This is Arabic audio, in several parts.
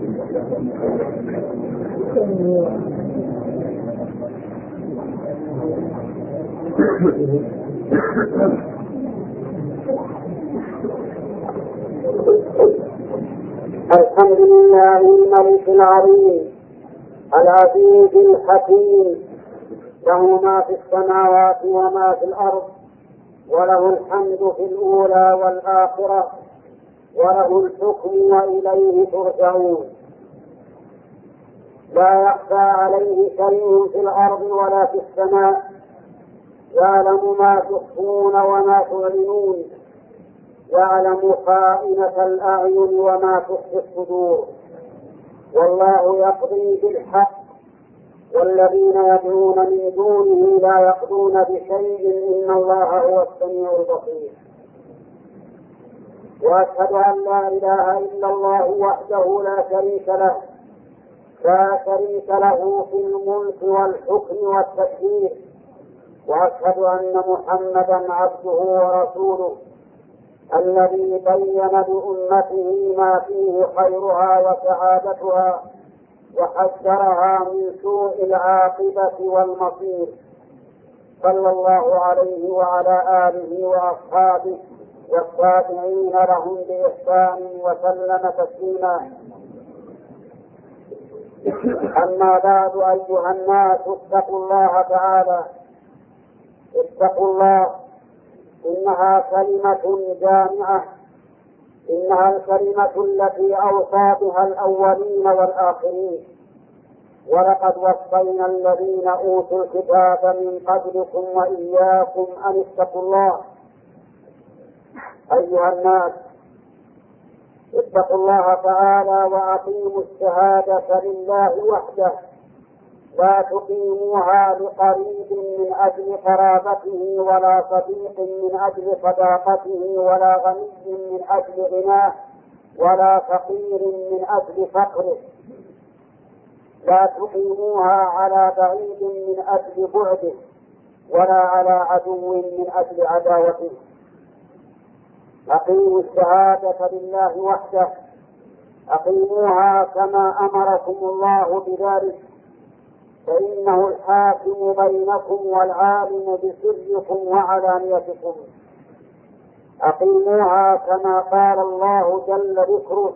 الحمد لله الملك العظيم العزيز الحكيم. له ما في السماوات وما في الأرض وله الحمد في الأولى والآخرة. وله الحكم وإليه ترجعون. لا يخفى عليه شيء في الأرض ولا في السماء. يعلم ما تخفون وما تعلنون. يعلم خائنة الأعين وما تخفي الصدور. والله يقضي بالحق. والذين يدعون من دونه لا يقضون بشيء إن الله هو السميع البصير. وأشهد أن لا إله إلا الله وحده لا شريك له. لا شريك له في الملك والحكم والتدبير وأشهد أن محمدا عبده ورسوله الذي بين لأمته ما فيه خيرها وسعادتها وحذرها من سوء العاقبة والمصير. صلى الله عليه وعلى آله وأصحابه والتابعين لهم بإحسان وسلم تسليما. أما بعد أيها الناس اتقوا الله تعالى. اتقوا الله. إنها كلمة جامعة. إنها الكلمة التي أوصى بها الأولين والآخرين. ولقد وصينا الذين أوتوا الكتاب من قبلكم وإياكم أن اتقوا الله. أيها الناس اتقوا الله تعالى وأقيموا الشهادة لله وحده لا تقيموها لقريب من أجل قرابته ولا صديق من أجل صداقته ولا غني من أجل غناه ولا فقير من أجل فقره. لا تقيموها على بعيد من أجل بعده ولا على عدو من أجل عداوته. أقيموا الشهادة لله وحده. أقيموها كما أمركم الله بذلك. فإنه الحاكم بينكم والعالم بسركم وعلانيتكم. أقيموها كما قال الله جل ذكره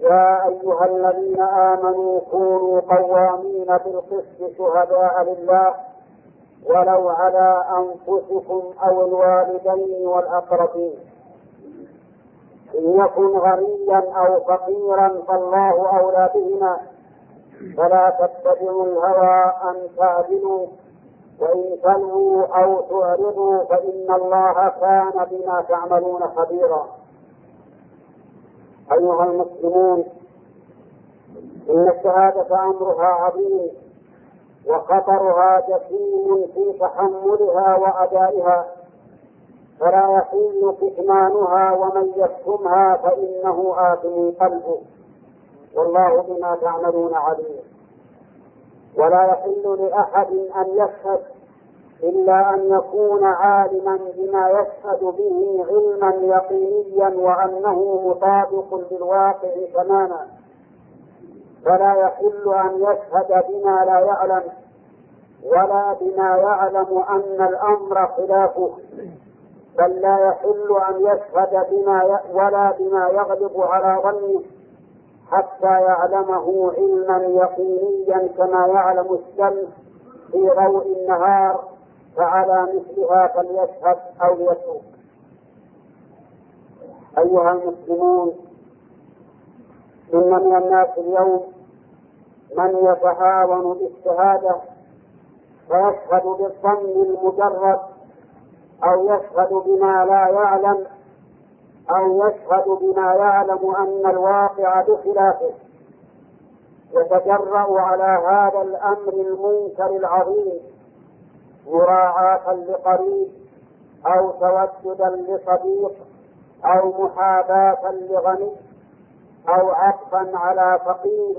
يا أيها الذين آمنوا كونوا قوامين بالقسط شهداء لله ولو على أنفسكم أو الوالدين والأقربين. إن يكن غنيا أو فقيرا فالله أولى بهما فلا تتبعوا الهوى أن تعدلوا وإن تلووا أو تعرضوا فإن الله كان بما تعملون خبيرا أيها المسلمون إن الشهادة أمرها عظيم وخطرها جسيم في تحملها وأدائها فلا يحل كتمانها ومن يكتمها فإنه آثم قلبه. والله بما تعملون عليم. ولا يحل لأحد أن يشهد إلا أن يكون عالما بما يشهد به علما يقينيا وأنه مطابق للواقع تماما. فلا يحل أن يشهد بما لا يعلم ولا بما يعلم أن الأمر خلافه. بل لا يحل أن يشهد بما. ولا بما يغلب على ظنه حتى يعلمه علما يقينيا كما يعلم الشمس في ضوء النهار فعلى مثلها فليشهد أو ليترك أيها المسلمون إن من الناس اليوم من يتهاون بالشهادة فيشهد بالظن المجرد أو يشهد بما لا يعلم أو يشهد بما يعلم أن الواقع بخلافه يتجرأ على هذا الأمر المنكر العظيم مراعاة لقريب أو توسدا لصديق أو محاباة لغني أو عطفا على فقير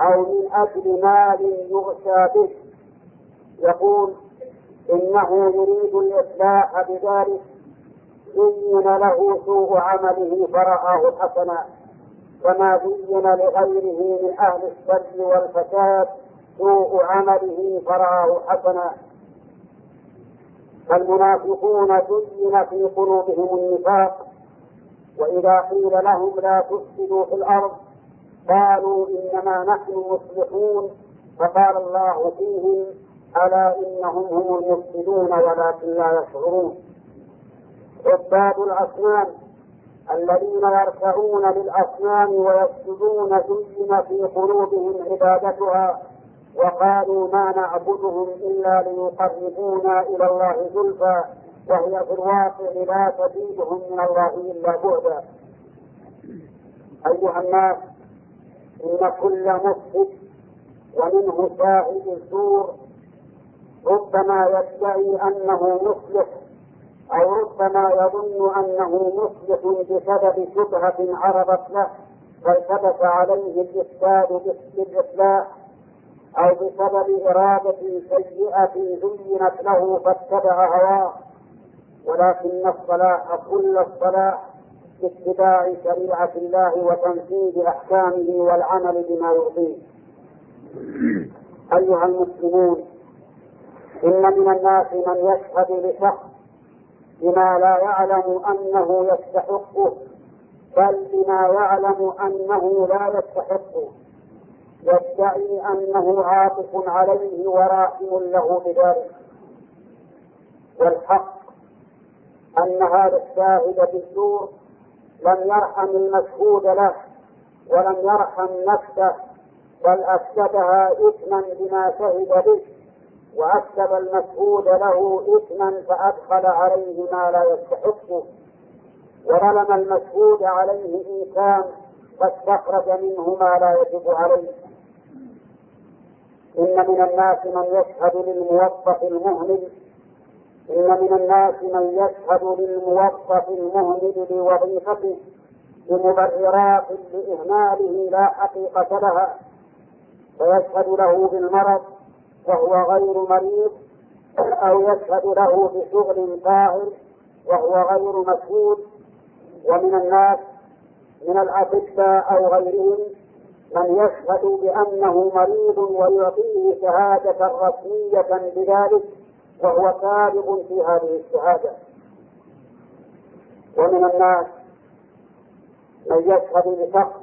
أو من أجل مال يغشى به. يقول إنه يريد الإصلاح بذلك. زين له سوء عمله فرآه حسنا. كما زين لغيره من أهل الشر والفساد سوء عمله فرآه حسنا. فالمنافقون زين في قلوبهم النفاق. وإذا قيل لهم لا تفسدوا في الأرض قالوا إنما نحن مصلحون. فقال الله فيهم ألا إنهم هم المفسدون ولكن لا يشعرون. عباد الأصنام الذين يركعون للأصنام ويسجدون زين في قلوبهم عبادتها وقالوا ما نعبدهم إلا ليقربونا إلى الله زلفى وهي في الواقع لا تزيدهم من الله إلا بعدا. أيها الناس إن كل مفسد ومنه شاهد الزور ربما يدعي أنه مصلح أو ربما يظن أنه مصلح بسبب شبهة عرضت له فالتبس عليه الإفساد بالإصلاح أو بسبب إرادة سيئة زينت له فاتبع هواه. ولكن الصلاح كل الصلاح باتباع شريعة الله وتنفيذ أحكامه والعمل بما يرضيه. أيها المسلمون إن من الناس من يشهد لشخص بما لا يعلم أنه يستحقه بل بما يعلم أنه لا يستحقه. يدعي أنه عاطف عليه وراحم له بذلك. والحق أن هذا الشاهد بالزور لم يرحم المشهود له ولم يرحم نفسه بل أفسدها إثما بما شهد به. وأكتب المشهود له إثما فأدخل عليه ما لا يستحقه. وظلم المشهود عليه إنسان فاستخرج منه ما لا يجب عليه. إن من الناس من يشهد للموظف المهمل إن من الناس من يشهد للموظف المهمل لوظيفته بمبررات لإهماله لا حقيقة لها فيشهد له بالمرض وهو غير مريض أو يشهد له بشغل طاهر وهو غير مسؤول ومن الناس من الأطباء أو غيرهم من يشهد بأنه مريض ويعطيه شهادة رسمية بذلك وهو كاذب في هذه الشهادة. ومن الناس من يشهد لشخص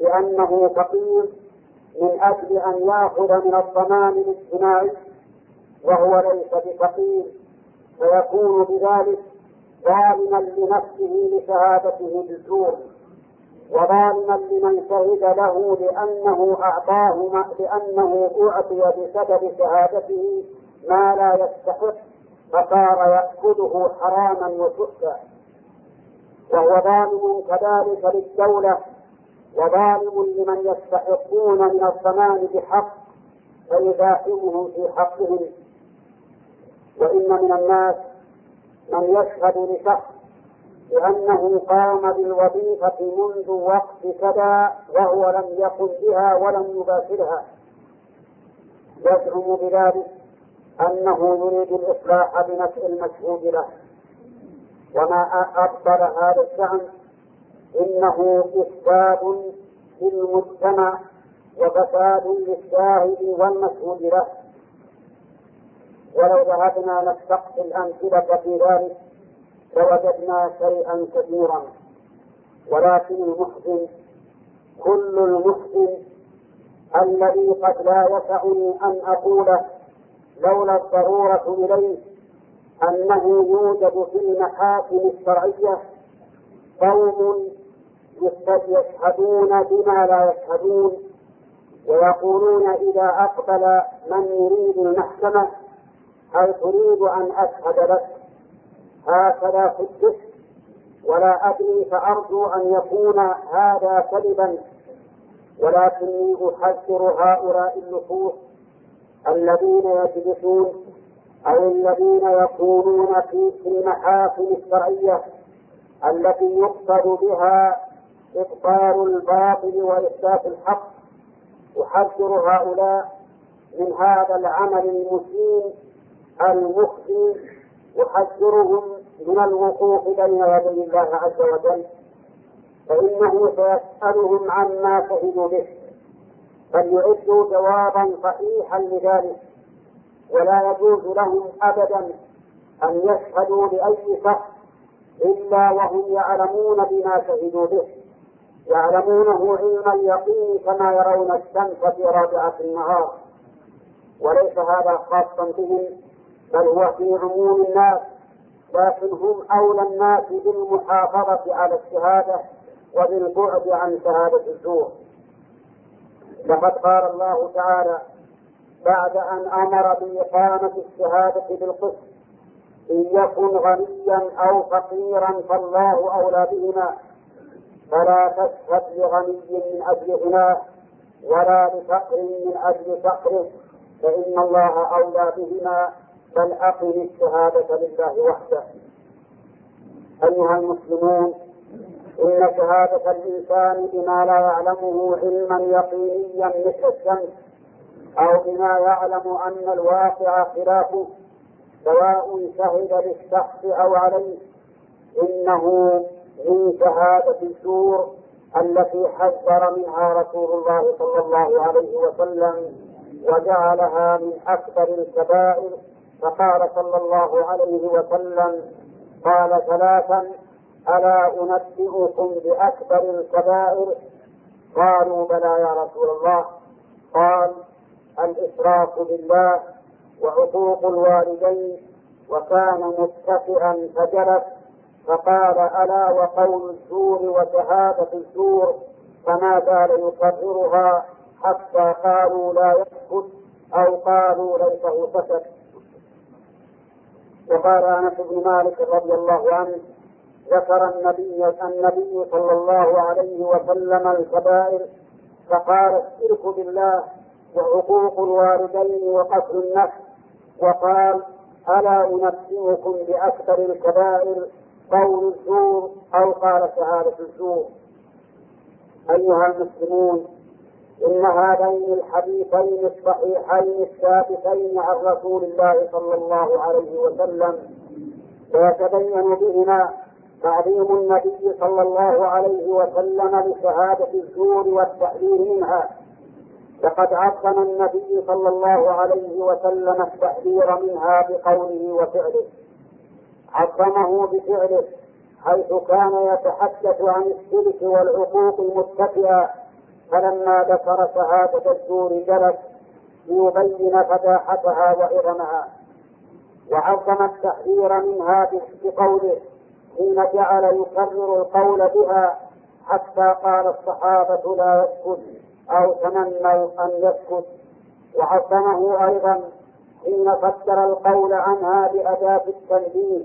بأنه فقير من أجل أن يأخذ من الضمان الاجتماعي وهو ليس بفقير ويكون بذلك ظالما لنفسه لشهادته بالزور وظالما لمن شهد له لأنه أعطاه لأنه أعطي بسبب شهادته ما لا يستحق فصار يأكله حراما وسؤا وهو ظالم كذلك للدولة وظالم لمن يستحقون من الضمان بحق فيدافعهم في حقهم. وإن من الناس من يشهد لشخص بأنه قام بالوظيفة منذ وقت كذا وهو لم يقم بها ولم يباشرها. يزعم بذلك أنه يريد الإصلاح بنفع المشهود له. وما أبطل هذا الزعم إنه إفساد للمجتمع وفساد للشاهد والمشهود له. ولو ذهبنا نستقصي الأمثلة في ذلك لوجدنا شيئا كثيرا. ولكن المحسن كل المحسن الذي قد لا يسعني أن أقوله لولا الضرورة إليه أنه يوجد في المحاكم الشرعية قوم يشهدون بما لا يشهدون ويقولون إذا أقبل من يريد المحكمة هل تريد أن أشهد لك. هكذا الدش ولا أدري فأرجو أن يكون هذا كذبا ولكني أحذر هؤلاء اللصوص الذين يجلسون أو الذين يكونون في المحاكم الشرعية التي يقصد بها إبطال الباطل وإثبات الحق. أحذر هؤلاء من هذا العمل المسيء المخزي. أحذرهم من الوقوف بين يدي الله عز وجل. فإنه سيسألهم عما شهدوا به. فليعدوا جوابا صحيحا لذلك. ولا يجوز لهم أبدا أن يشهدوا لأي شخص إلا وهم يعلمون بما شهدوا به. يعلمونه علم اليقين كما يرون الشمس في رابعة النهار. وليس هذا خاصا بهم بل هو في عموم الناس لكن هم أولى الناس بالمحافظة على الشهادة وبالبعد عن شهادة الزور. لقد قال الله تعالى بعد أن أمر بإقامة الشهادة بالقسط إن يكن غنيا أو فقيرا فالله أولى بهما. فلا تشهد لغني من أجل غناه ولا لفقر من أجل فقره فإن الله أولى بهما بل أقم الشهادة لله وحده. أيها المسلمون إن شهادة الإنسان بما لا يعلمه علما يقينيا مثل الشمس أو بما يعلم أن الواقع خلافه سواء شهد للشخص أو عليه إنه من شهادة الزور التي حذر منها رسول الله صلى الله عليه وسلم وجعلها من أكبر الكبائر فقال صلى الله عليه وسلم قال ثلاثا ألا أنبئكم بأكبر الكبائر؟ قالوا بلى يا رسول الله. قال الإشراك بالله وعقوق الوالدين وكان متكئا فجلس فقال ألا وقول الزور وشهادة الزور فما زال يكررها حتى قالوا لا يسكت أو قالوا ليته سكت. وقال أنس بن مالك رضي الله عنه ذكر النبي النبي صلى الله عليه وسلم الكبائر فقال الشرك بالله وعقوق الوالدين وقتل النفس. وقال ألا أنبئكم بأكثر الكبائر قول الزور أو قال شهادة الزور. أيها المسلمون إن هذين الحديثين الصحيحين الثابتين عن رسول الله صلى الله عليه وسلم ويتبين بهما تعظيم النبي صلى الله عليه وسلم لشهادة الزور والتحذير منها. لقد عظم النبي صلى الله عليه وسلم التحذير منها بقوله وفعله. عظمه بفعله حيث كان يتحدث عن الشرك والعقوق المتكئة. فلما ذكر شهادة الزور جلس ليبين فتاحتها وعظمها. وعظم التحذير منها بقوله حين جعل يكرر القول بها حتى قال الصحابة لا يسكت أو تمنوا أن يسكت وعظمه أيضا حين فسر القول عنها بأداة التنبيه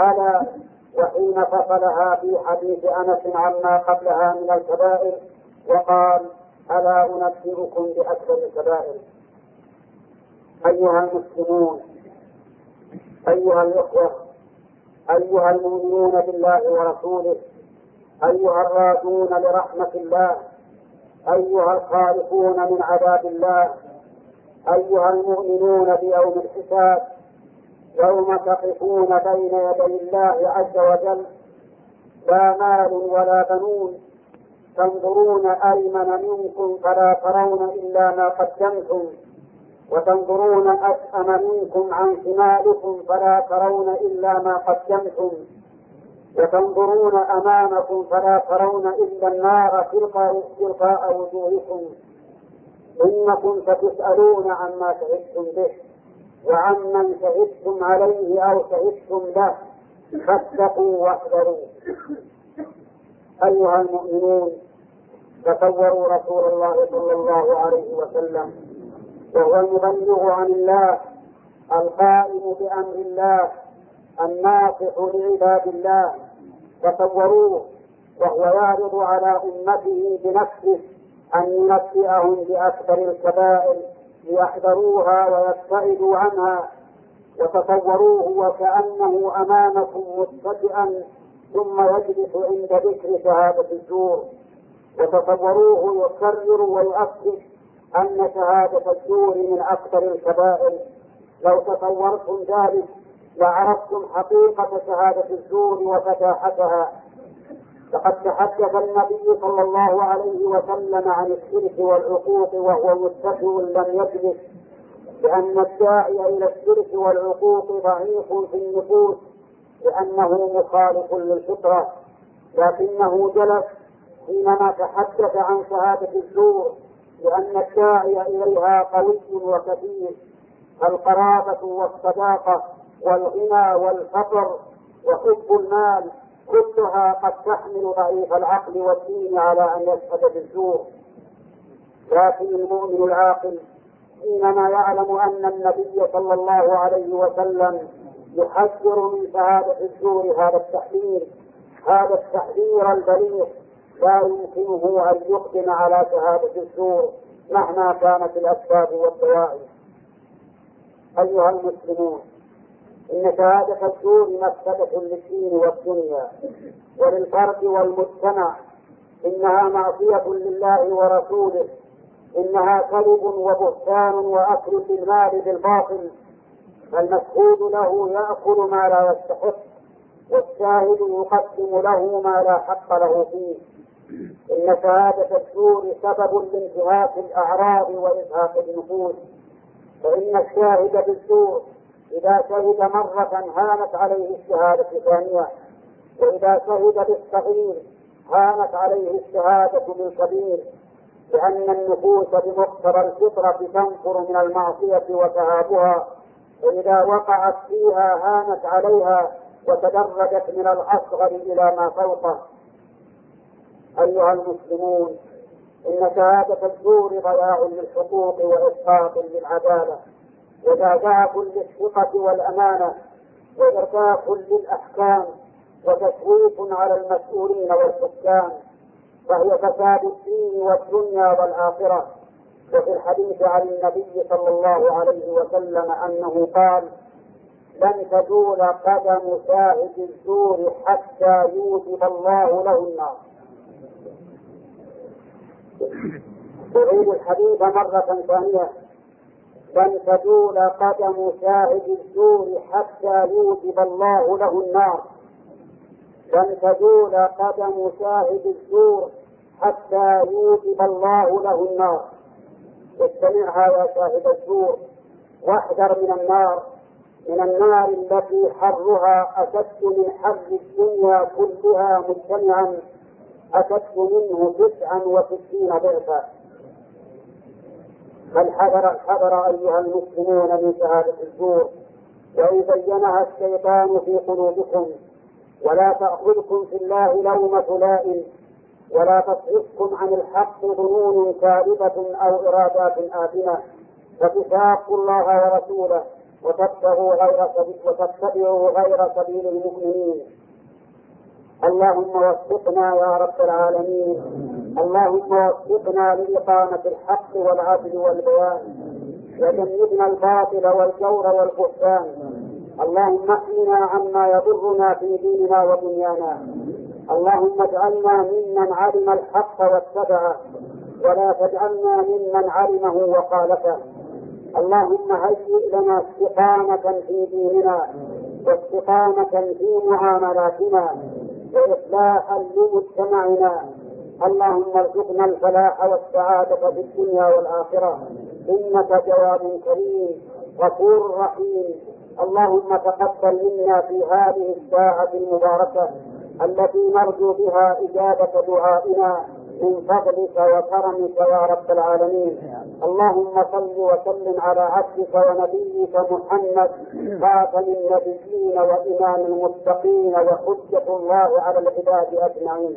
ألا وحين فصلها في حديث أنس عما قبلها من الكبائر وقال ألا أنبئكم بأكبر الكبائر؟ أيها المسلمون أيها الإخوة أيها المؤمنون بالله ورسوله أيها الراجون لرحمة الله أيها الخائفون من عذاب الله أيها المؤمنون بيوم الحساب يوم تقفون بين يدي الله عز وجل لا مال ولا بنون. تنظرون أيمن منكم فلا ترون إلا ما قدمتم وتنظرون أشأم منكم عن شمالكم فلا ترون إلا ما قدمتم وتنظرون أمامكم فلا ترون إلا النار تلقاء وجوهكم. إنكم ستسألون عما شهدتم به. وعمن شهدتم عليه أو شهدتم له فاتقوا واحذروا. أيها المؤمنون تصوروا رسول الله صلى الله عليه وسلم وهو المبلغ عن الله القائم بأمر الله الناصح لعباد الله. تصوروه وهو يعرض على أمته بنفسه أن ينبئهم بأكبر الكبائر. ليحذروها ويبتعدوا عنها وتصوروه وكأنه أمامكم متكئا ثم يجلس عند ذكر شهادة الزور. وتصوروه يكرر ويؤكد أن شهادة الزور من أكبر الكبائر. لو تصورتم ذلك لعرفتم حقيقة شهادة الزور وفتاحتها. لقد تحدث النبي صلى الله عليه وسلم عن الشرك والعقوق وهو متكئ لم يجلس لأن الداعي إلى الشرك والعقوق ضعيف في النفوس لأنه مخالف للفطرة. لكنه جلس حينما تحدث عن شهادة الزور لأن الداعي إليها قوي وكثير. القرابة والصداقة والغنى والفقر وحب المال كلها قد تحمل ضعيف العقل والدين على أن يشهد بالزور. لكن المؤمن العاقل حينما يعلم أن النبي صلى الله عليه وسلم يحذر من شهادة الزور هذا التحذير هذا التحذير البليغ لا يمكنه أن يقدم على شهادة الزور مهما كانت الأسباب والدواعي أيها المسلمون إن شهادة الزور مفسدة للدين والدنيا وللفرد والمجتمع. إنها معصية لله ورسوله. إنها كذب وبهتان وأكل للمال بالباطل. فالمشهود له يأكل ما لا يستحق والشاهد يقدم له ما لا حق له فيه. إن شهادة الزور سبب لانتهاك الأعراض وإزهاق النفوس. فإن الشاهد بالزور إذا شهد مرة هانت عليه الشهادة الثانية وإذا شهد بالصغير هانت عليه الشهادة بالكبير لأن النفوس بمقتضى الفطرة تنفر من المعصية وتهابها. وإذا وقعت فيها هانت عليها وتدرجت من الأصغر إلى ما فوقه. أيها المسلمون إن شهادة الزور ضياع للحقوق وإسقاط للعدالة. وزعزعة للثقة والأمانة وإرتاح للأحكام وتشويش على المسؤولين والحكام. فهي فساد الدين والدنيا والآخرة. وفي الحديث عن النبي صلى الله عليه وسلم أنه قال لن تزول قدم شاهد الزور حتى يوجب الله له النار. أعيد الحديث مرة ثانية تزول قدم شاهد الزور حتى يوجب الله له النار. لن تزول قدم شاهد الزور حتى يوجب الله له النار. استمعها يا شاهد الزور واحذر من النار من النار التي حرها أشد من حر الدنيا كلها مجتمعا أشد منه تسعا وستين ضعفا. فالحذر الحذر أيها المسلمون من شهادة الزور وإن زينها الشيطان في قلوبكم ولا تأخذكم في الله لومة لائم ولا تصرفكم عن الحق ظنون كاذبة أو إرادات آثمة فتشاقوا الله ورسوله وتتبعوا غير سبيل المؤمنين. اللهم وفقنا يا رب العالمين. اللهم وفقنا لإقامة الحق والعدل والبيان. وجنبنا الباطل والجور والبهتان. اللهم احمنا عما يضرنا في ديننا ودنيانا. اللهم اجعلنا ممن علم الحق واتبعه. ولا تجعلنا ممن علمه وخالفه. اللهم هيئ لنا استقامة في ديننا. واستقامة في معاملاتنا. وإصلاحا لمجتمعنا اللهم ارزقنا الفلاح والسعادة في الدنيا والآخرة. إنك جواب كريم غفور رحيم. اللهم تقبل منا في هذه الساعة المباركة التي نرجو بها إجابة دعائنا. من فضلك وكرمك يا رب العالمين. اللهم صل وسلم على عبدك ونبيك محمد خاتم النبيين وإمام المتقين وحجة الله على العباد أجمعين.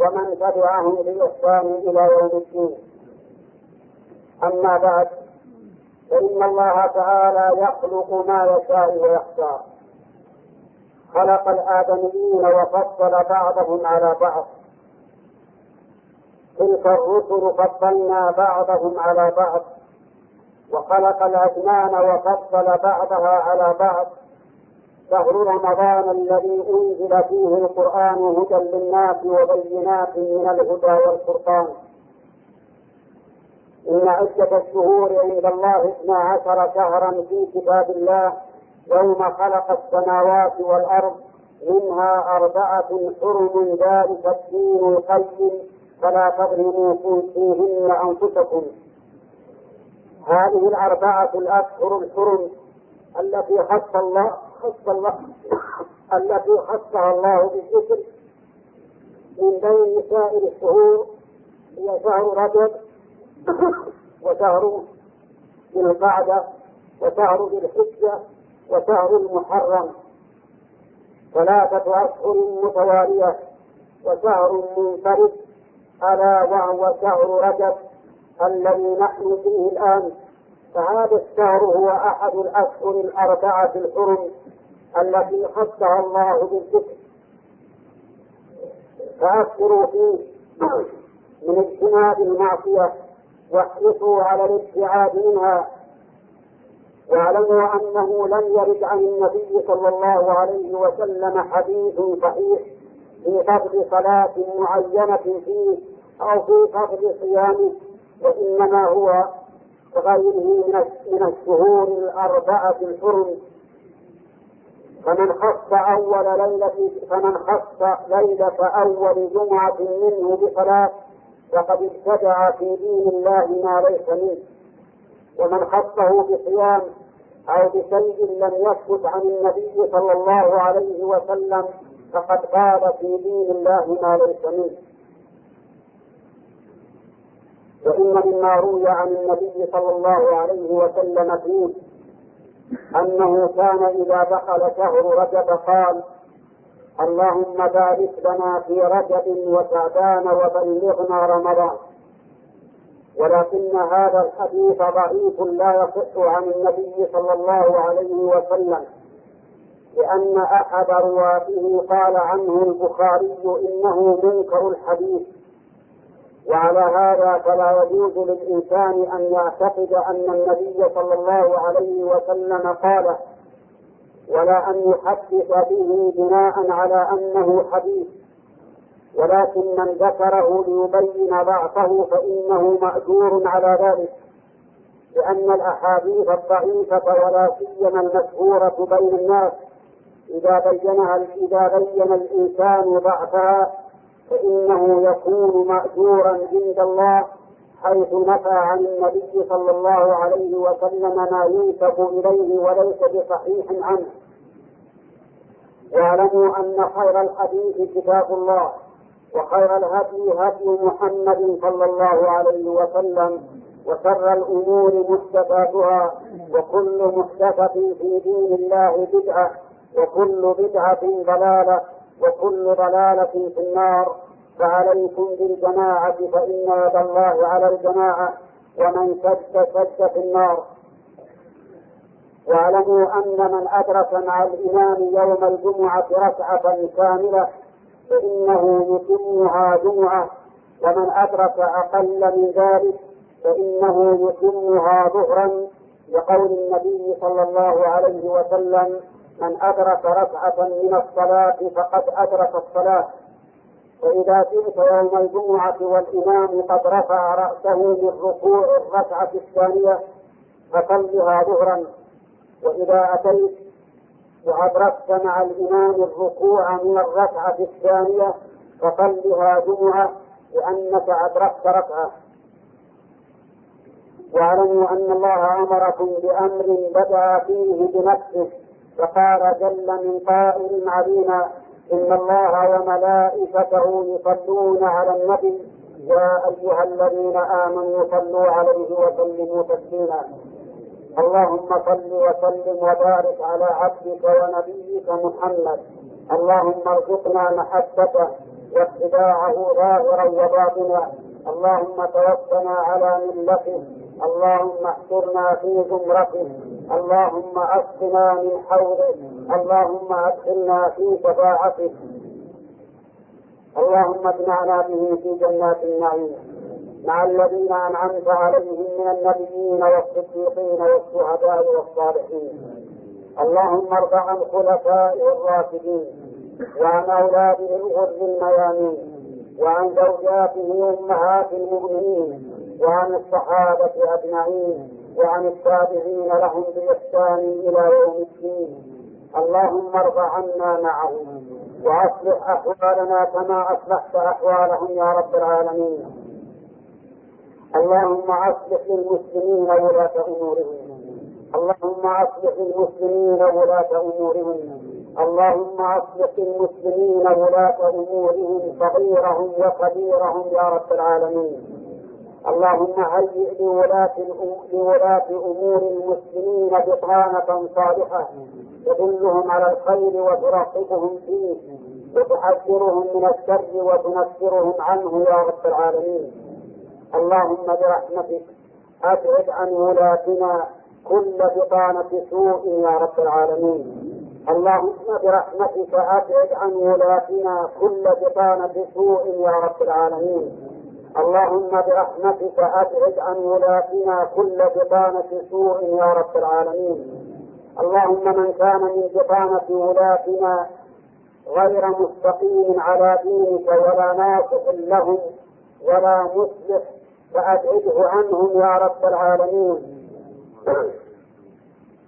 ومن تبعهم بإحسان إلى يوم الدين. أما بعد فإن الله تعالى يخلق ما يشاء ويختار. خلق الآدميين وفضل بعضهم على بعض. تلك الرسل فضلنا بعضهم على بعض. وخلق الأزمان وفضل بعضها على بعض. شهر رمضان الذي أنزل فيه القرآن هدى للناس وبينات من الهدى والفرقان. إن عدة الشهور عند الله اثنا عشر شهرا في كتاب الله يوم خلق السماوات والأرض منها أربعة حرم ذلك الدين القيم فلا تظلموا فيهن أنفسكم. هذه الأربعة الأشهر الحرم التي خص الله خص الله التي خصها الله بالذكر من بين سائر الشهور هي شهر رجب وشهر ذي القعدة وشهر ذي الحجة وشهر المحرم. ثلاثة أشهر متوالية وشهر منفرد ألا وهو شهر رجب الذي نحن فيه الآن. فهذا الشهر هو أحد الأشهر الأربعة الحرم. التي خصها الله بالذكر فأكثروا فيه من اجتناب المعصية واحرصوا على الابتعاد منها. واعلموا أنه لم يرد عن النبي صلى الله عليه وسلم حديث صحيح في فضل صلاة معينة فيه أو في فضل صيامه وإنما هو كغيره من الشهور الأربعة الحرم. فمن خص أول ليلة فمن خص ليلة أول جمعة منه بصلاة فقد ابتدع في دين الله ما ليس منه. ومن خصه بصيام أو بشيء لم يثبت عن النبي صلى الله عليه وسلم فقد قال في دين الله ما ليس منه. وإن مما روي عن النبي صلى الله عليه وسلم فيه أنه كان إذا دخل شهر رجب قال اللهم بارك لنا في رجب وشعبان وبلغنا رمضان. ولكن هذا الحديث ضعيف لا يصح عن النبي صلى الله عليه وسلم لأن أحد رواته قال عنه البخاري إنه منكر الحديث. وعلى هذا فلا يجوز للإنسان أن يعتقد أن النبي صلى الله عليه وسلم قاله ولا أن يحدث به بناء على أنه حديث. ولكن من ذكره ليبين ضعفه فإنه مأجور على ذلك لأن الأحاديث الضعيفة ولا سيما المشهورة بين الناس إذا بينها إذا بين الإنسان ضعفها فإنه يكون مأجورا عند الله حيث نفى عن النبي صلى الله عليه وسلم ما ينسب إليه وليس بصحيح عنه. واعلموا أن خير الحديث كتاب الله وخير الهدي هدي محمد صلى الله عليه وسلم وشر الأمور محدثاتها وكل محدثة في دين الله بدعة وكل بدعة ضلالة وكل ضلالة في النار. فعليكم بالجماعة فإن يد الله على الجماعة. ومن شد شد في النار. واعلموا أن من أدرك مع الإمام يوم الجمعة ركعة كاملة فإنه يتمها جمعة. ومن أدرك أقل من ذلك فإنه يتمها ظهرا لقول النبي صلى الله عليه وسلم. من أدرك ركعة من الصلاة فقد أدرك الصلاة. وإذا جئت يوم الجمعة والإمام قد رفع رأسه من ركوع الركعة الثانية فصلها ظهرا. وإذا أتيت وأدركت مع الإمام الركوع من الركعة الثانية فصلها جمعة لأنك أدركت ركعة واعلموا أن الله أمركم بأمر بدأ فيه بنفسه. فقال جل من قائل علينا إن الله وملائكته يصلون على النبي. يا أيها الذين آمنوا صلوا عليه وسلموا تسليما. اللهم صل وسلم وبارك على عبدك ونبيك محمد. اللهم ارزقنا محبته واتباعه ظاهرا وباطنا. اللهم توفنا على ملته. اللهم احشرنا في زمرته. اللهم أسقنا من حوله اللهم أدخلنا في شفاعته اللهم اجمعنا به في جنات النعيم. مع الذين أنعمت عليهم من النبيين والصديقين والشهداء والصالحين. اللهم ارض عن خلفائه الراشدين وعن اولاده الغر الميامين وعن زوجاته أمهات المؤمنين وعن الصحابة أجمعين. وعن التابعين لهم بإحسان إلى يوم الدين. اللهم ارض عنا معهم وأصلح أحوالنا كما أصلحت أحوالهم يا رب العالمين. اللهم أصلح للمسلمين ولاة أمورهم. اللهم أصلح للمسلمين ولاة أمورهم. اللهم أصلح للمسلمين ولاة أمورهم صغيرهم وكبيرهم يا رب العالمين. اللهم هيئ لولاة لولاة أمور المسلمين بطانة صالحة. تدلهم على الخير وترقبهم فيه. وتحذرهم من الشر وتنفرهم عنه يا رب العالمين. اللهم برحمتك أبعد عن ولاتنا كل بطانة سوء يا رب العالمين. اللهم برحمتك أبعد عن ولاتنا كل بطانة سوء يا رب العالمين. اللهم برحمتك ابعد عن ولاتنا كل بطانة سوء يا رب العالمين. اللهم من كان من بطانة ولاتنا غير مستقيم على دينك ولا ناصح لهم ولا مصلح فأبعده عنهم يا رب العالمين.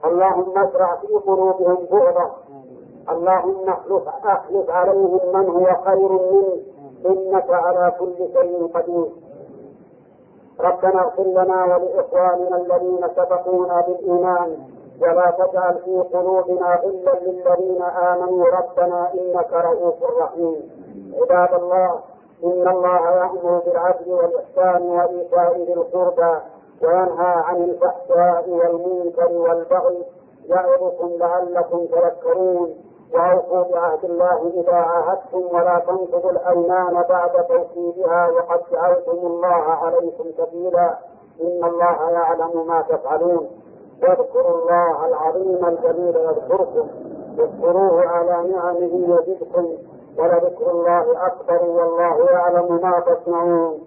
اللهم ازرع في قلوبهم بغضة. اللهم اخلف اخلف عليهم من هو خير منه إنك على كل شيء قدير. ربنا اغفر لنا ولإخواننا الذين سبقونا بالإيمان ولا تجعل في قلوبنا غلا للذين آمنوا. ربنا إنك رؤوف رحيم. عباد الله إن الله يأمر بالعدل والإحسان وإيتاء ذي القربى وينهى عن الفحشاء والمنكر والبغي يعظكم لعلكم تذكرون. وأوفوا بعهد الله إذا عاهدتم ولا تنقضوا الأيمان بعد توكيدها وقد جعلتم الله عليكم سبيلا. إن الله يعلم ما تفعلون. واذكروا الله العظيم الجليل يذكركم. واذكروه على نعمه يزدكم. ولذكر الله أكبر والله يعلم ما تصنعون.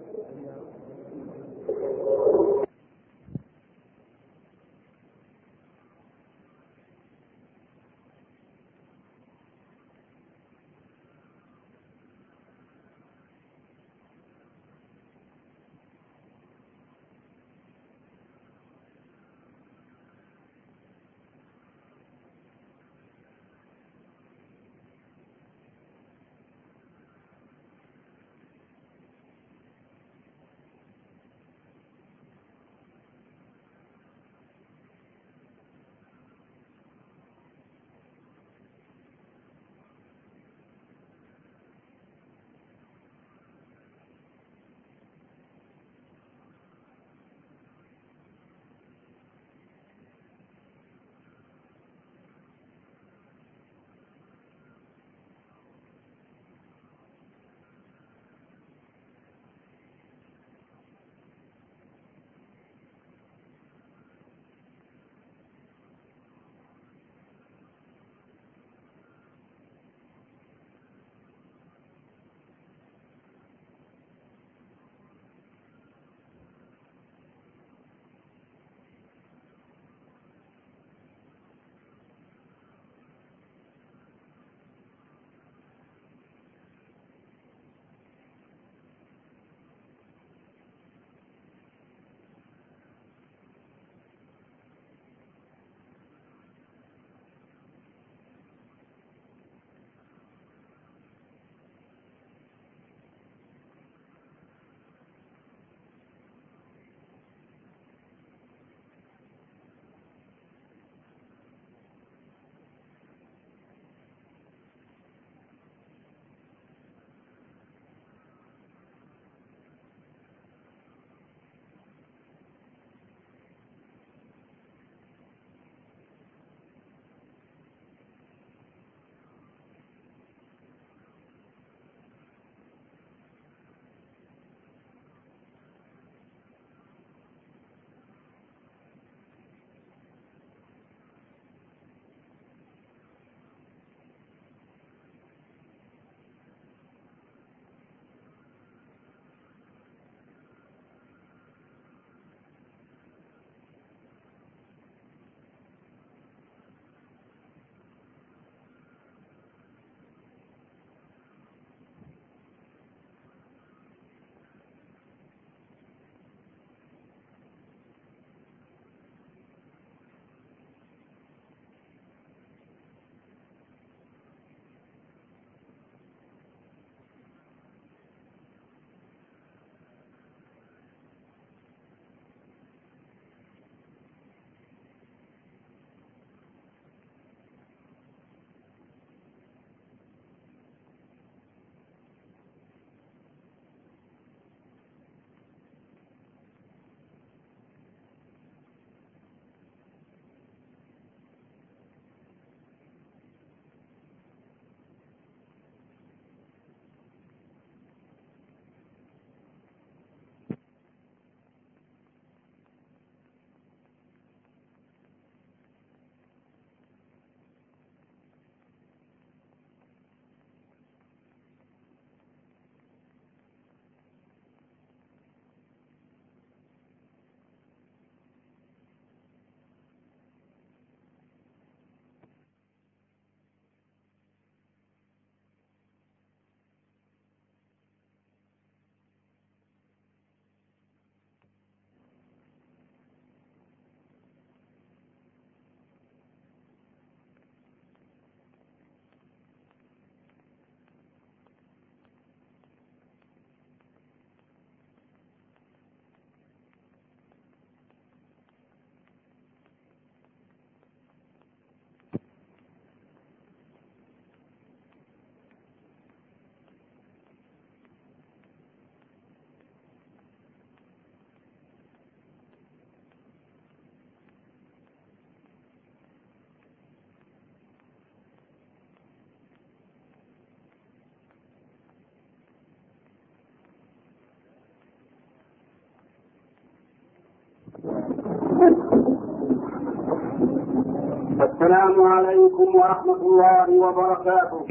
السلام عليكم ورحمة الله وبركاته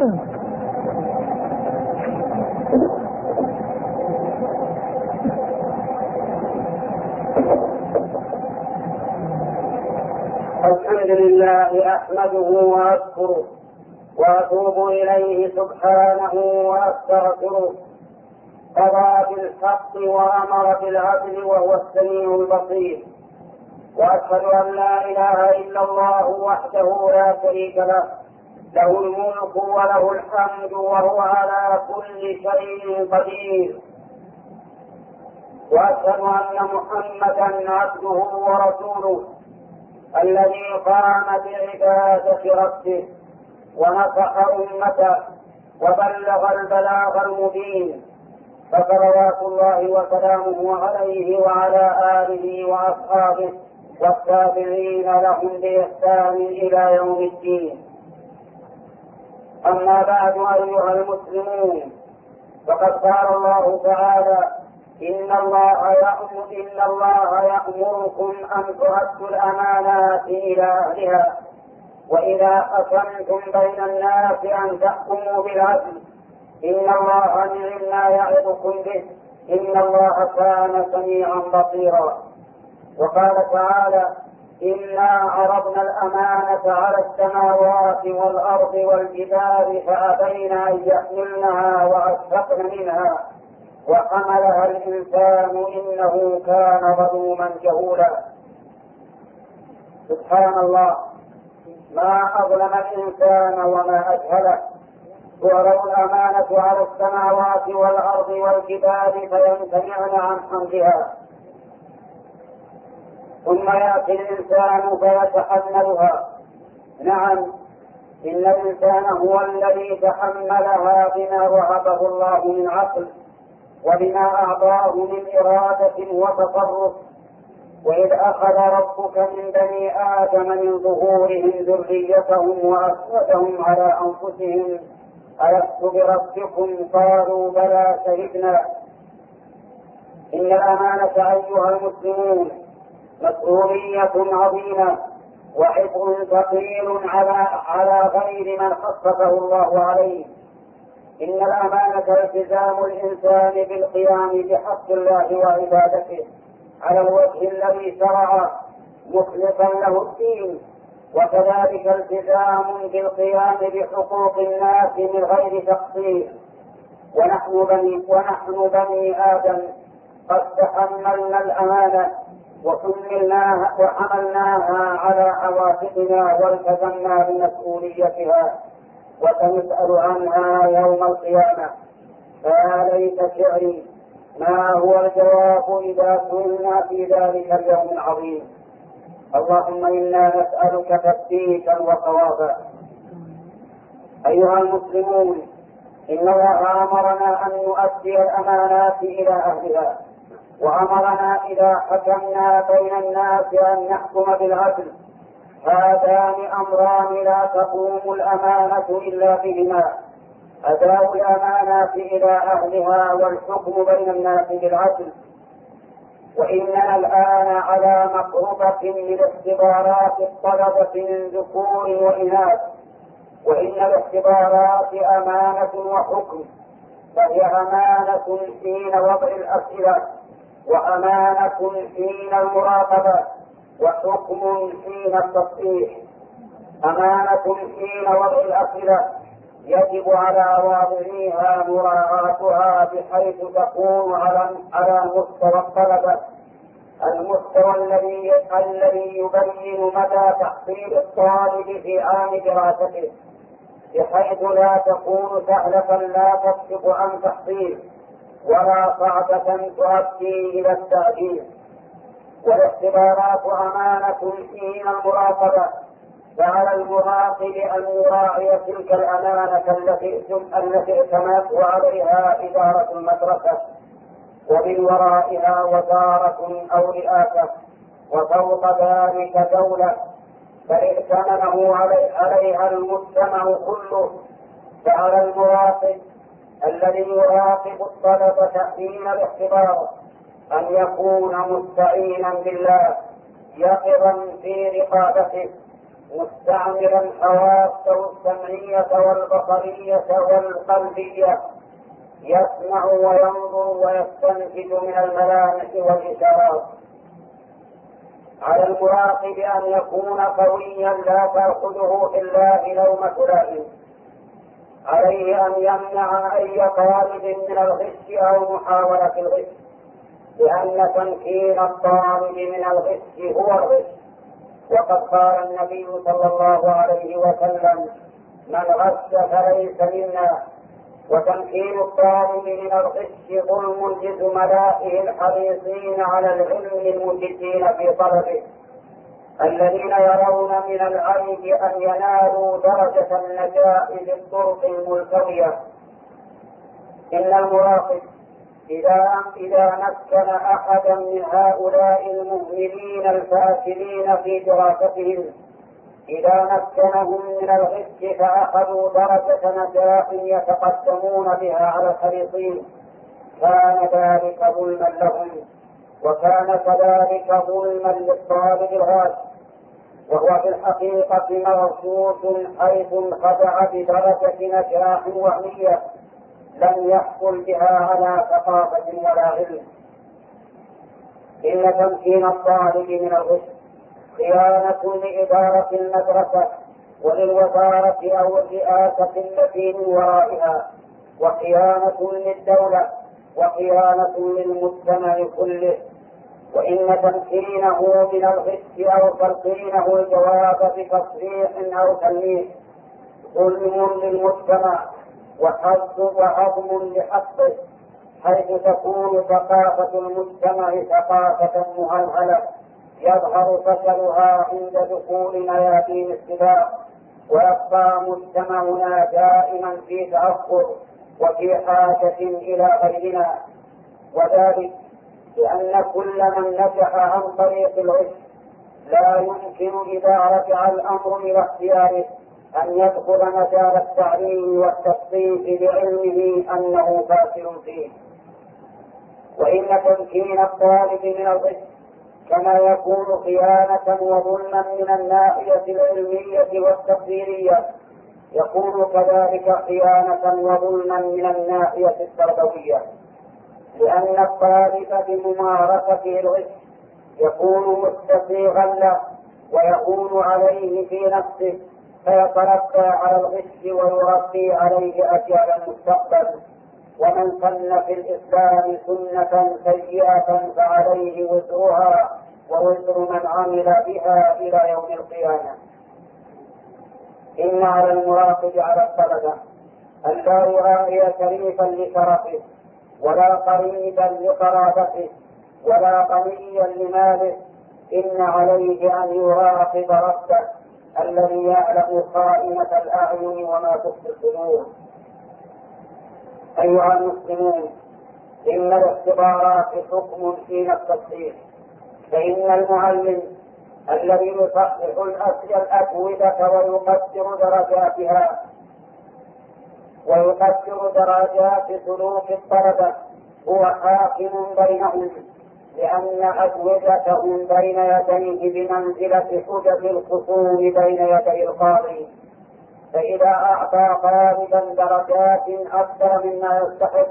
Thank you. لله أحمده وأشكره وأتوب إليه سبحانه وأستغفره. قضى بالحق وأمر بالعدل وهو السميع البصير. وأشهد أن لا إله إلا الله وحده لا شريك له له الملك وله الحمد وهو على كل شيء قدير. وأشهد أن محمدا عبده ورسوله. الذي قام بعباده ربه ونصح أمته وبلغ البلاغ المبين. فصلوات الله وسلامه عليه وعلى آله وأصحابه والتابعين لهم بإحسان إلى يوم الدين. أما بعد أيها المسلمون فقد قال الله تعالى إن الله يأمر إن الله يأمركم أن تؤدوا الأمانات إلى أهلها. وإذا حكمتم بين الناس أن تحكموا بالعدل إن الله نعم ما يعظكم به. إن الله كان سميعا بصيرا. وقال تعالى إنا عرضنا الأمانة على السماوات والأرض والجبال فأبين أن يحملنها وأشفقن منها. وحملها الإنسان إنه كان ظلوما جهولا. سبحان الله. ما أظلم الإنسان وما أجهله. تعرض الأمانة على السماوات والأرض والجبال فيمتنعن عن حملها ثم يأتي الإنسان فيتحملها. نعم. إن الإنسان هو الذي تحملها بما وهبه الله من عقل. وبما أعطاه من إرادة وتصرف. وإذ أخذ ربك من بني آدم من ظهورهم ذريتهم وأشهدهم على أنفسهم. ألست بربكم؟ قالوا بلى شهدنا. إن الأمانة أيها المسلمون مسؤولية عظيمة وحفظ ثقيل على على غير من خصصه الله عليه. إن الأمانة التزام الإنسان بالقيام بحق الله وعبادته على الوجه الذي شرع مخلصا له الدين وكذلك التزام بالقيام بحقوق الناس من غير تقصير. ونحن بني ونحن بني آدم قد تحملنا الأمانة وحملناها وحملناها على عواطفنا والتزمنا بمسؤوليتها. وسنسأل عنها يوم القيامة. فيا ليت شعري ما هو الجواب إذا سئلنا في ذلك اليوم العظيم؟ اللهم إنا نسألك تثبيتا وصوابا. أيها المسلمون إن الله أمرنا أن نؤدي الأمانات إلى أهلها وأمرنا إذا حكمنا بين الناس أن نحكم بالعدل هذان أمران لا تقوم الأمانة إلا بهما. أداء الأمانة إلى أهلها والحكم بين الناس بالعدل. وإننا الآن على مقربة من اختبارات الطلبة من ذكور وإناث وإن الاختبارات أمانة وحكم. فهي أمانة حين وضع الأسئلة. وأمانة حين المراقبة. وحكم حين التصحيح أمانة حين وضع الأسئلة يجب على واضعيها مراعاتها بحيث تكون على على مستوى الطلبة. المستوى الذي الذي يبين مدى تحصيل الطالب في عام دراسته بحيث لا تكون سهلة لا تسبق عن تحصيل ولا صعبة تؤدي إلى التأجيل. والاختبارات أمانة حين المراقبة. فعلى المراقب أن يراعي تلك الأمانة التي التي ائتمت وعليها إدارة المدرسة. ومن ورائها وزارة أو رئاسة. وفوق ذلك دولة. بل ائتمنه علي عليها المجتمع كله. فعلى المراقب الذي يراقب الطلبة حين الاختبار. أن يكون مستعينا بالله يقظا في رقابته مستعملا حواسه السمعية والبصرية والقلبية يسمع وينظر ويستنتج من الملامح والإشارات. على المراقب أن يكون قويا لا تأخذه إلا بلومة لائم عليه أن يمنع أي طالب من الغش أو محاولة الغش. لأن تمكين الطالب من الغش هو الغش. وقد قال النبي صلى الله عليه وسلم من غش فليس منا. وتمكين الطالب من الغش ظلم لزملائه الحريصين على العلم المجدين في طلبه. الذين يرون من العيب أن ينالوا درجة النجاح بالطرق الملتوية. إن المراقب إذا إذا مكن أحدا من هؤلاء المهملين الفاسدين في دراستهم إذا مكنهم من الغش فأخذوا درجة نجاح يتقدمون بها على الحريصين كان ذلك ظلما لهم وكان كذلك ظلما للطالب الغاش. وهو في الحقيقة مرصوص حيث انخدع بدرجة نجاح وهمية. لم يحصل بها على ثقافة ولا علم. إن تمكين الطالب من الغش خيانة لإدارة المدرسة وللوزارة أو الرئاسة التي من ورائها وخيانة للدولة وخيانة للمجتمع كله. وإن تمكينه من الغش أو تلقينه الجواب بتصريح أو تلميح ظلم للمجتمع. وعظم لحقه حيث تكون ثقافة المجتمع ثقافة مهلهلة يظهر فشلها عند دخول ميادين السباق ويبقى مجتمعنا دائما في تأخر وفي حاجة إلى غيرنا. وذلك لأن كل من نجح عن طريق العشق لا يمكن إذا رجع الأمر إلى اختياره. أن يدخل مجال التعليم والتصديق بعلمه أنه فاشل فيه. وإن تمكين الطالب من الغش كما يكون خيانة وظلما من الناحية العلمية والتقديرية يكون كذلك خيانة وظلما من الناحية التربوية. لأن الطالب بممارسته الغش يكون مستسيغا له ويكون عليه في نفسه فيتربى على الغش ويربي عليه أجيال المستقبل ومن سن في الإسلام سنة سيئة فعليه وزرها ووزر من عمل بها إلى يوم القيامة. إن على المراقب على الطلبة أن لا يراعي شريفا لشرفه ولا قريبا لقرابته ولا غنيا لماله. إن عليه أن يراقب ربه. الذي يعلم خائنة الأعين وما تخفي الصدور. أيها المسلمون إن الاختبارات حكم حين التصحيح فإن المعلم الذي يصحح الأجوبة ويقدر درجاتها ويقدر درجات سلوك الطلبة هو حاكم بينهم. لأن أجوبتهم بين يديه بمنزلة حجج الخصوم بين يدي القاضي. فإذا أعطى طالبا درجات أكثر مما يستحق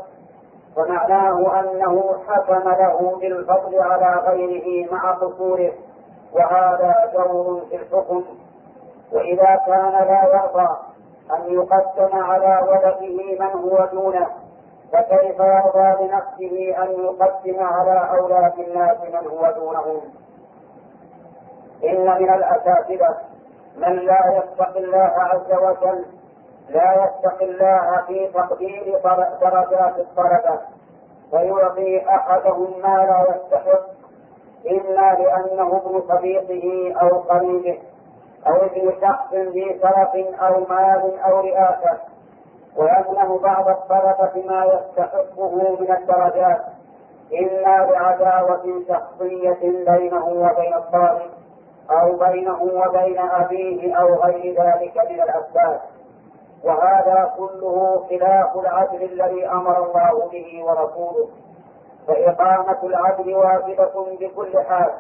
فمعناه أنه حكم له بالفضل على غيره مع قصوره وهذا جور في الحكم. وإذا كان لا يرضى أن يقدم على ولده من هو دونه فكيف يرضى لنفسه أن يقدم على أولاد الناس من هو دونهم؟ إن من الأساتذة من لا يتقي الله عز وجل لا يتقي الله في تقدير درجات الطلبة فيعطي أحدهم ما لا يستحق إما لأنه ابن صديقه أو قريبه أو ابن شخص ذي شرف أو مال أو رئاسة. ويمنع بعض الطلبة ما يستحقه من الدرجات إما لعداوة شخصية بينه وبين الطالب أو بينه وبين أبيه أو غير ذلك من الأسباب. وهذا كله خلاف العدل الذي أمر الله به ورسوله. فإقامة العدل واجبة بكل حال.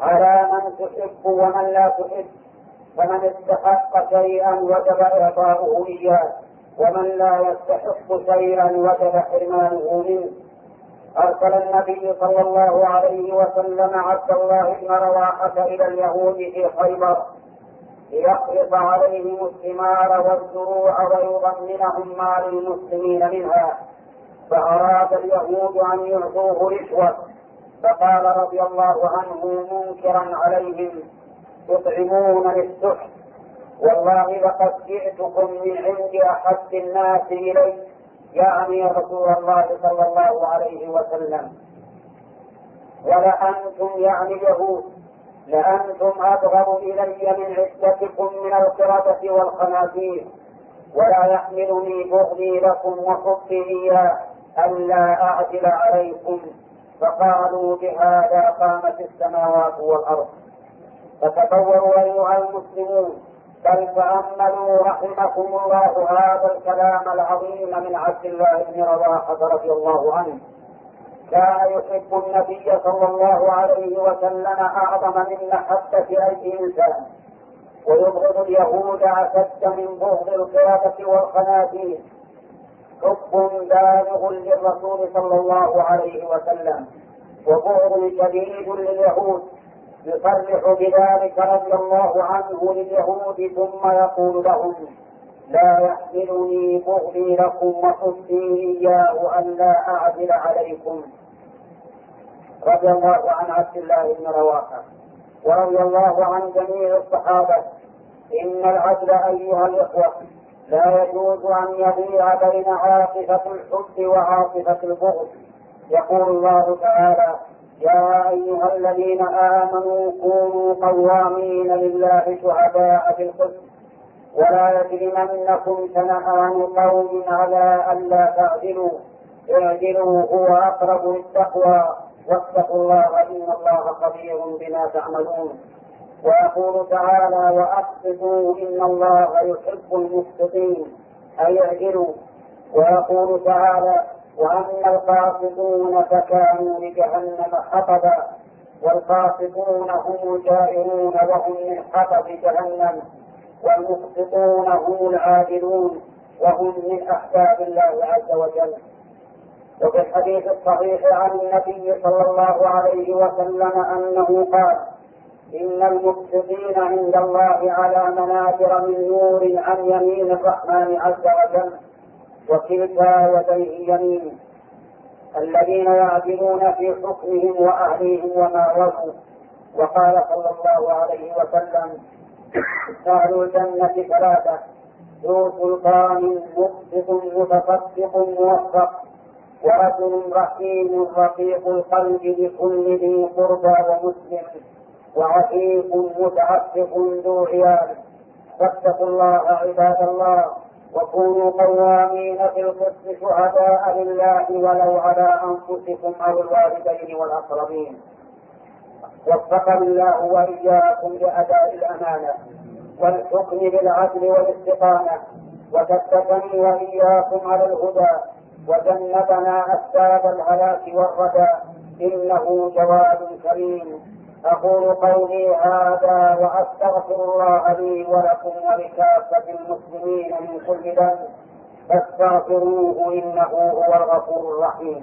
على من تحب ومن لا تحب. فمن استحق شيئا وجب إعطاؤه إياه ومن لا يستحق شيئا وجب حرمانه منه. أرسل النبي صلى الله عليه وسلم عبد الله بن رواحة إلى اليهود في خيبر ليخلص عليهم الثمار والزروع ويضمنهم ما للمسلمين منها. فأراد اليهود أن يعطوه رشوة فقال رضي الله عنه منكرا عليهم. يطعمون للسحت. والله لقد جئتكم من عند أحب الناس إلي. يعني رسول الله صلى الله عليه وسلم. ولأنتم يعني اليهود. لأنتم أبغض إلي من عدتكم من القردة والخنازير. ولا يحملني بغضي لكم وحبي إياه. ألا أعدل عليكم. فقالوا بهذا قامت السماوات والأرض. فتطوروا أيها المسلمون. بل تأملوا رحمكم الله هذا الكلام العظيم من عبد الله بن رواحة رضي الله عنه. كان يحب النبي صلى الله عليه وسلم أعظم من محبة أي إنسان. ويبغض اليهود أشد من بغض القردة والخنازير. حب بالغ للرسول صلى الله عليه وسلم. وبغض شديد لليهود. يصرح بذلك رضي الله عنه لليهود ثم يقول لهم لا يحملني بغضي لكم وحبي إياه أن لا أعدل عليكم. رضي الله عن عبد الله بن رواحة. ورضي الله عن جميع الصحابة. إن العدل أيها الإخوة لا يجوز أن يضيع بين عاطفة الحب وعاطفة البغض. يقول الله تعالى يا أيها الذين آمنوا كونوا قوامين لله شهداء بالقسط ولا يجرمنكم شنآن قوم على ألا تعدلوا. اعدلوا هو أقرب للتقوى. واتقوا الله إن الله خبير بما تعملون. ويقول تعالى وأقسطوا إن الله يحب المقسطين. أي اعدلوا. ويقول تعالى وأما القاسطون فكانوا لجهنم حطبا والقاسطون هم الجائرون وهم من حطب جهنم والمقسطون هم العادلون وهم من أحباب الله عز وجل. وفي الحديث الصحيح عن النبي صلى الله عليه وسلم أنه قال إن المقسطين عند الله على منابر من نور عن يمين الرحمن عز وجل. وكلتا يديه يمين. الذين يعدلون في حكمهم وأهليهم وما ولوا وقال صلى الله عليه وسلم أهل الجنة ثلاثة ذو سلطان مقسط متصدق موفق ورجل رحيم رقيق القلب بكل ذي قربى ومسلم وعفيف متعفف ذو عيال. فاتقوا الله عباد الله. وكونوا قوامين في القسط شهداء لله ولو على أنفسكم أو الوالدين والأقربين. وفقني الله وإياكم لأداء الأمانة والحكم بالعدل والاستقامة. وثبتني وإياكم على الهدى. وجنبنا أسباب الهلاك والردى إنه جواد كريم. أقول قولي هذا وأستغفر الله لي ولكم ولكافة المسلمين من كل ذنب. فاستغفروه إنه هو الغفور الرحيم.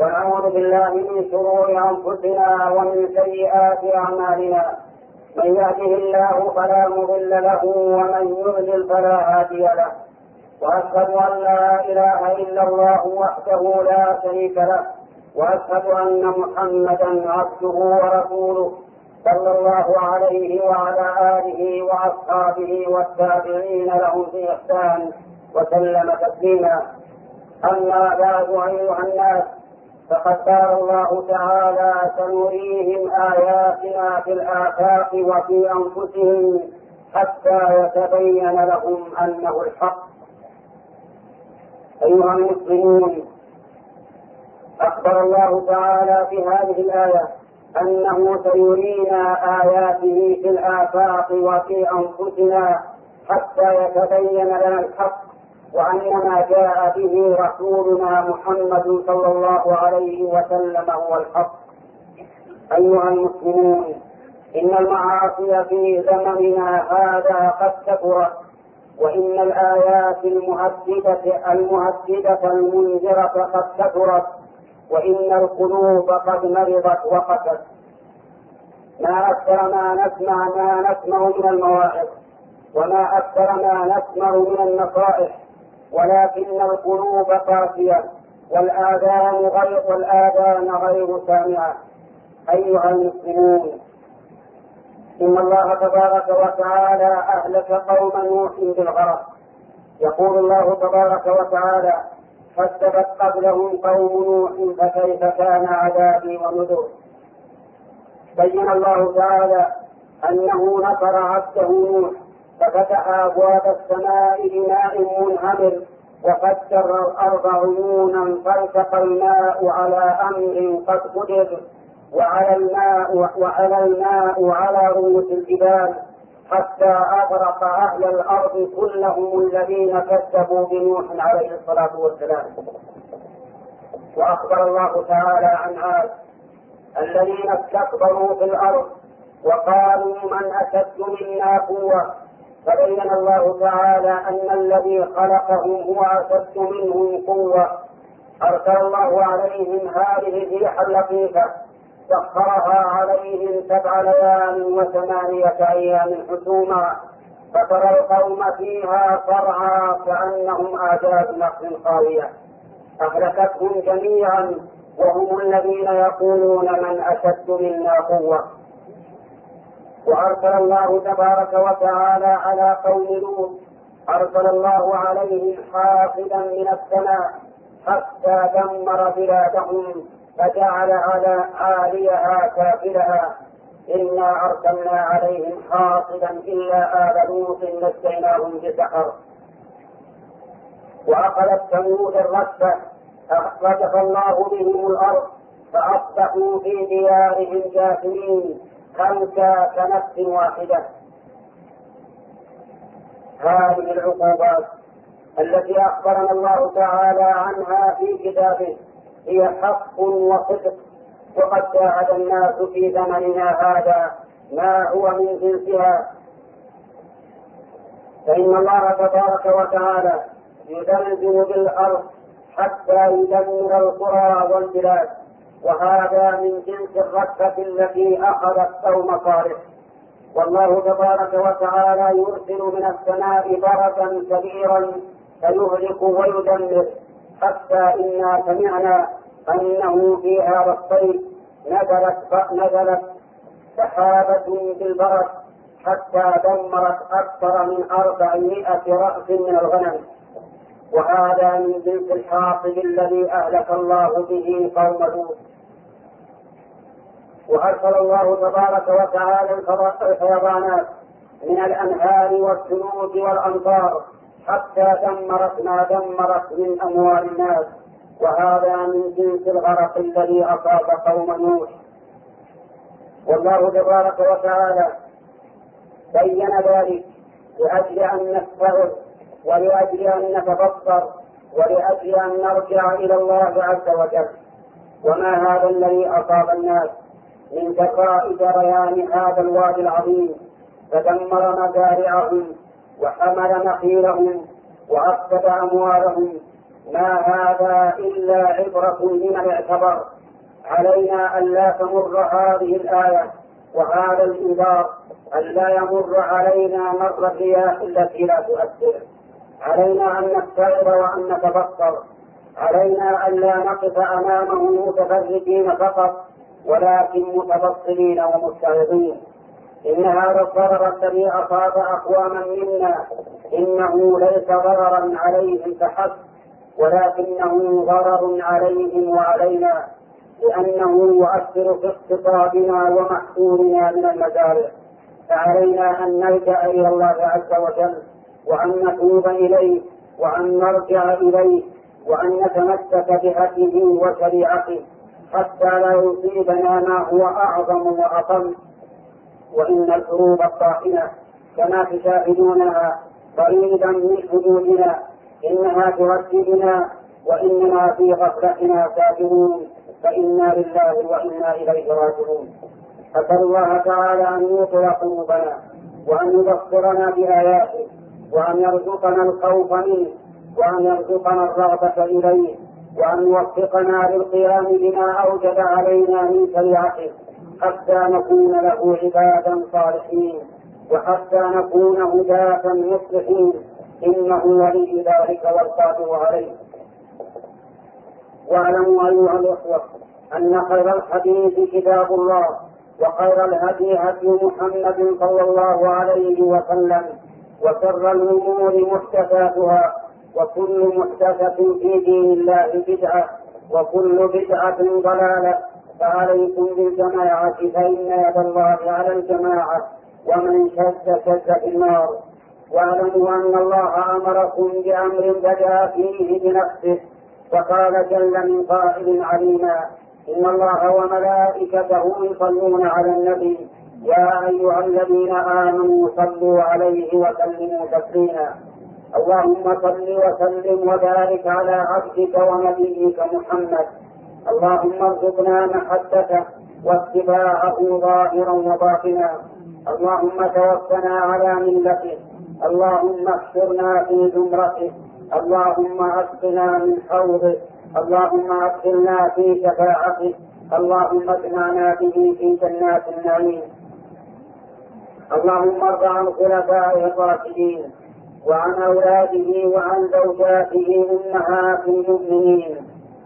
ونعوذ بالله من شرور أنفسنا ومن سيئات أعمالنا. من يهده الله فلا مضل له ومن يضلل فلا هادي له. وأشهد أن لا إله إلا الله وحده لا شريك له. وأشهد أن محمدا عبده ورسوله صلى الله عليه وعلى آله وأصحابه والتابعين لهم في إحسان وسلم تسليما. أما بعد أيها الناس فقد قال الله تعالى سنريهم آياتنا في الآفاق وفي أنفسهم حتى يتبين لهم أنه الحق. أيها المسلمون أخبر الله تعالى في هذه الآية أنه سيرينا آياته في الآفاق وفي أنفسنا حتى يتبين لنا الحق. وأن ما جاء به رسولنا محمد صلى الله عليه وسلم هو الحق. أيها المسلمون إن المعاصي في زمننا هذا قد كثرت وإن الآيات المهددة المهددة المنذرة قد كثرت وإن القلوب قد مرضت وقست ما أكثر ما نسمع ما نسمع من المواعظ وما أكثر ما نسمع من النصائح ولكن القلوب قاسية والآذان غير والآذان غير سامعة. أيها المسلمون إن الله تبارك وتعالى أهلك قوم نوح بالغرق. يقول الله تبارك وتعالى كذبت قبلهم قوم نوح فكيف كان عذابي ونذر؟ بين الله تعالى أنه نصر عبده نوح. ففتح أبواب السماء بماء منهمر وفجر الأرض عيونا فالتقى الماء على أمر قد قدر وعلى الماء وعلى الماء على رؤوس الجبال حتى أغرق أهل الأرض كلهم الذين كذبوا بنوح عليه الصلاة والسلام. وأخبر الله تعالى عن عاد الذين استكبروا في الأرض وقالوا من أشد منا قوة؟ فبين الله تعالى أن الذي خلقهم هو أشد منهم قوة. أرسل الله عليهم هذه الريح اللطيفة. سخرها عليهم سبع ليال وثمانية أيام حسوما. فترى القوم فيها صرعى كأنهم أعجاز نخل خاوية. أهلكتهم جميعا وهم الذين يقولون من أشد منا قوة. وأرسل الله تبارك وتعالى على قوم لوط أرسل الله عليهم حافظا من السماء حتى دمر بلادهم فجعل على عاليها كافلها. إنا أرسلنا عليهم حاصدا إلا آل لوط نجيناهم بسحر. وأخذت ثمود الركبة أخرجف الله بهم الأرض فأصبحوا في ديارهم جاثمين. خمسة كنفس واحدة. هذه العقوبات التي أخبرنا الله تعالى عنها في كتابه هي حق وصدق وقد شاهد الناس في زمننا هذا ما هو من جنسها. فإن الله تبارك وتعالى يزلزل بالأرض حتى يدمر القرى والبلاد. وهذا من جنس الركبة التي أخذت قوم صالح والله تبارك وتعالى يرسل من السماء بركا كبيرا فيهلك ويدمر. حتى إنا سمعنا أنه في هذا الصيف نزلت نزلت سحابة بالبرد حتى دمرت أكثر من أربعمائة رأس من الغنم. وهذا من جنس الحاصل الذي أهلك الله به قوم لوط وأرسل الله تبارك وتعالى الفيضانات من الأنهار والثلوج والأمطار حتى دمرت ما دمرت من أموال الناس. وهذا من جنس الغرق الذي أصاب قوم نوح. والله تبارك وتعالى بين ذلك لأجل أن نستغل ولأجل أن نتبصر ولأجل أن نرجع إلى الله عز وجل. وما هذا الذي أصاب الناس؟ من جراء جريان هذا الوادي العظيم فدمر مزارعهم وحمل نخيلهم وأفسد أموالهم. ما هذا إلا عبرة لمن اعتبر علينا أن لا تمر هذه الآية وهذا الإنذار أن لا يمر علينا مر الرياح التي لا تؤثر. علينا أن نستعر وأن نتبصر. علينا أن لا نقف أمامه متفرجين فقط. ولكن متبصرين ومستعظين إن هذا الضرر الذي أصاب أقواما منا. إنه ليس ضررا عليهم فحسب ولكنه ضرر عليهم وعلينا. لأنه يؤثر في اقتصادنا ومحصولنا من المزارع فعلينا أن نلجأ إلى الله عز وجل وأن نتوب إليه وأن نرجع إليه وأن نتمسك بهديه وشريعته. حتى لا يصيبنا ما هو أعظم وأقل. وإن الحروب الطاحنة كما تشاهدونها قريبا من حدودنا إنها ترددنا وإننا في غفلتنا كافرون فإنا لله وإنا إليه راجعون. أسأل الله تعالى أن يوقظ قلوبنا وأن يبصرنا بآياته وأن يرزقنا الخوف منه وأن يرزقنا الرغبة إليه. وأن يوفقنا للقيام بما أوجب علينا من شريعته حتى نكون له عبادا صالحين وحتى نكون هداة مصلحين. إنه ولي ذلك والقادر عليه. واعلموا أيها الأخوة أن خير الحديث كتاب الله وخير الهدي هدي محمد صلى الله عليه وسلم وشر الأمور محدثاتها وكل محدثة في دين الله بدعة وكل بدعة ضلالة. فعليكم بالجماعة فإن يد الله على الجماعة ومن شد شد في النار. واعلموا أن الله أمركم بأمر بدأ فيه بنفسه فقال جل من قائل عليما إن الله وملائكته يصلون على النبي. يا أيها الذين آمنوا صلوا عليه وسلموا تسليما. اللهم صل وسلم وبارك على عبدك ونبيك محمد. اللهم ارزقنا محبته واتباعه ظاهرا وباطنا. اللهم توفنا على ملته. اللهم احشرنا في زمرته. اللهم اسقنا من حوضه. اللهم ادخلنا في شفاعته. اللهم اجمعنا به في جنات النعيم. اللهم ارض عن خلفائه الراشدين. وعن أولاده وعن زوجاته امهات المؤمنين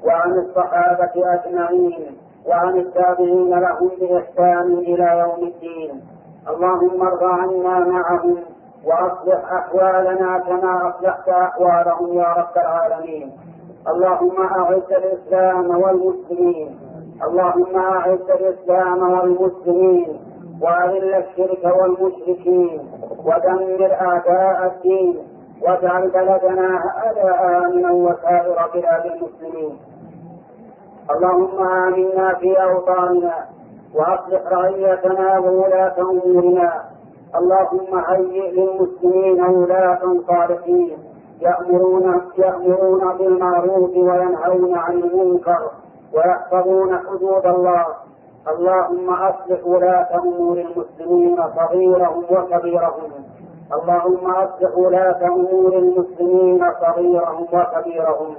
وعن الصحابة أجمعين وعن التابعين لهم بإحسان إلى يوم الدين. اللهم ارض عنا معهم وأصلح أحوالنا كما أصلحت أحوالهم يا رب العالمين. اللهم أعز الإسلام والمسلمين. اللهم أعز الإسلام والمسلمين. وأذل الشرك والمشركين. ودمر اعداء الدين واجعل بلدنا هذا امنا وسائر بلاد المسلمين اللهم آمنا في أوطاننا وأصلح رعيتنا وولاة أمورنا. اللهم هيئ للمسلمين ولاة صالحين يأمرون يأمرون بالمعروف وينهون عن المنكر ويحفظون حدود الله. اللهم أصلح ولاة أمور المسلمين صغيرهم وكبيرهم. اللهم أصلح ولاة أمور المسلمين صغيرهم وكبيرهم.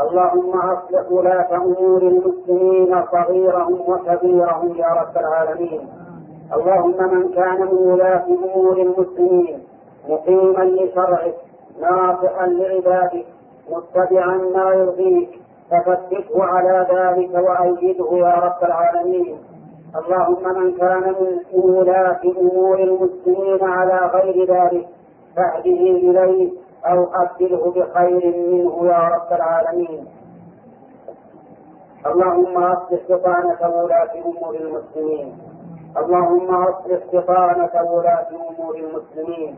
اللهم أصلح ولاة أمور المسلمين صغيرهم وكبيرهم يا رب العالمين. اللهم من كان من ولاة أمور المسلمين مقيما لشرعك ناصحا لعبادك متبعا ما يرضيك فثبته على ذلك وأيده يا رب العالمين. اللهم من كان من ولاة أمور المسلمين على غير ذلك فاهده إليه أو أبدله بخير منه يا رب العالمين. اللهم أصلح بطانة ولاة أمور المسلمين. اللهم أصلح بطانة ولاة أمور المسلمين.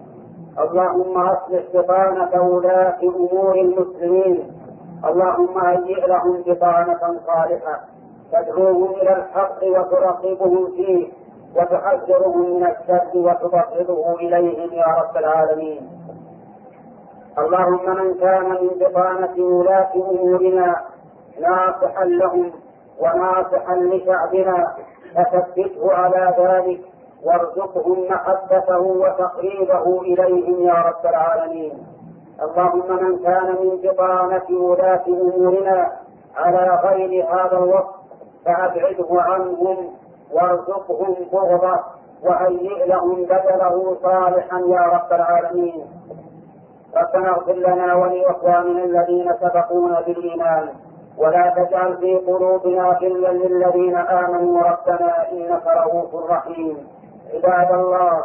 اللهم أصلح بطانة ولاة أمور المسلمين. اللهم هيئ لهم بطانة صالحة تدعوهم إلى الحق وترقبهم فيه وتحذرهم من الشر وتبغضه إليهم يا رب العالمين. اللهم من كان من بطانة ولاة أمورنا ناصحا لهم وناصحا لشعبنا فثبته على ذلك وارزقهم محبته وتقريبه إليهم يا رب العالمين. اللهم من كان من بطانة ولاة أمورنا على غير هذا الوقت فأبعده عنهم وارزقهم بغضة وهيئ لهم بدله صالحا يا رب العالمين. ربنا اغفر لنا ولإخواننا الذين سبقونا بالإيمان. ولا تجعل في قلوبنا غلا للذين آمنوا ربنا إنك رؤوف رحيم. عباد الله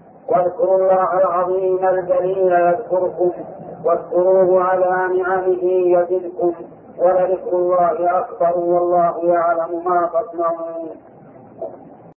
واذكروا الله العظيم الجليل يذكركم واذكروه على نعمه يزدكم ولذكر الله أكبر والله يعلم ما تصنعون.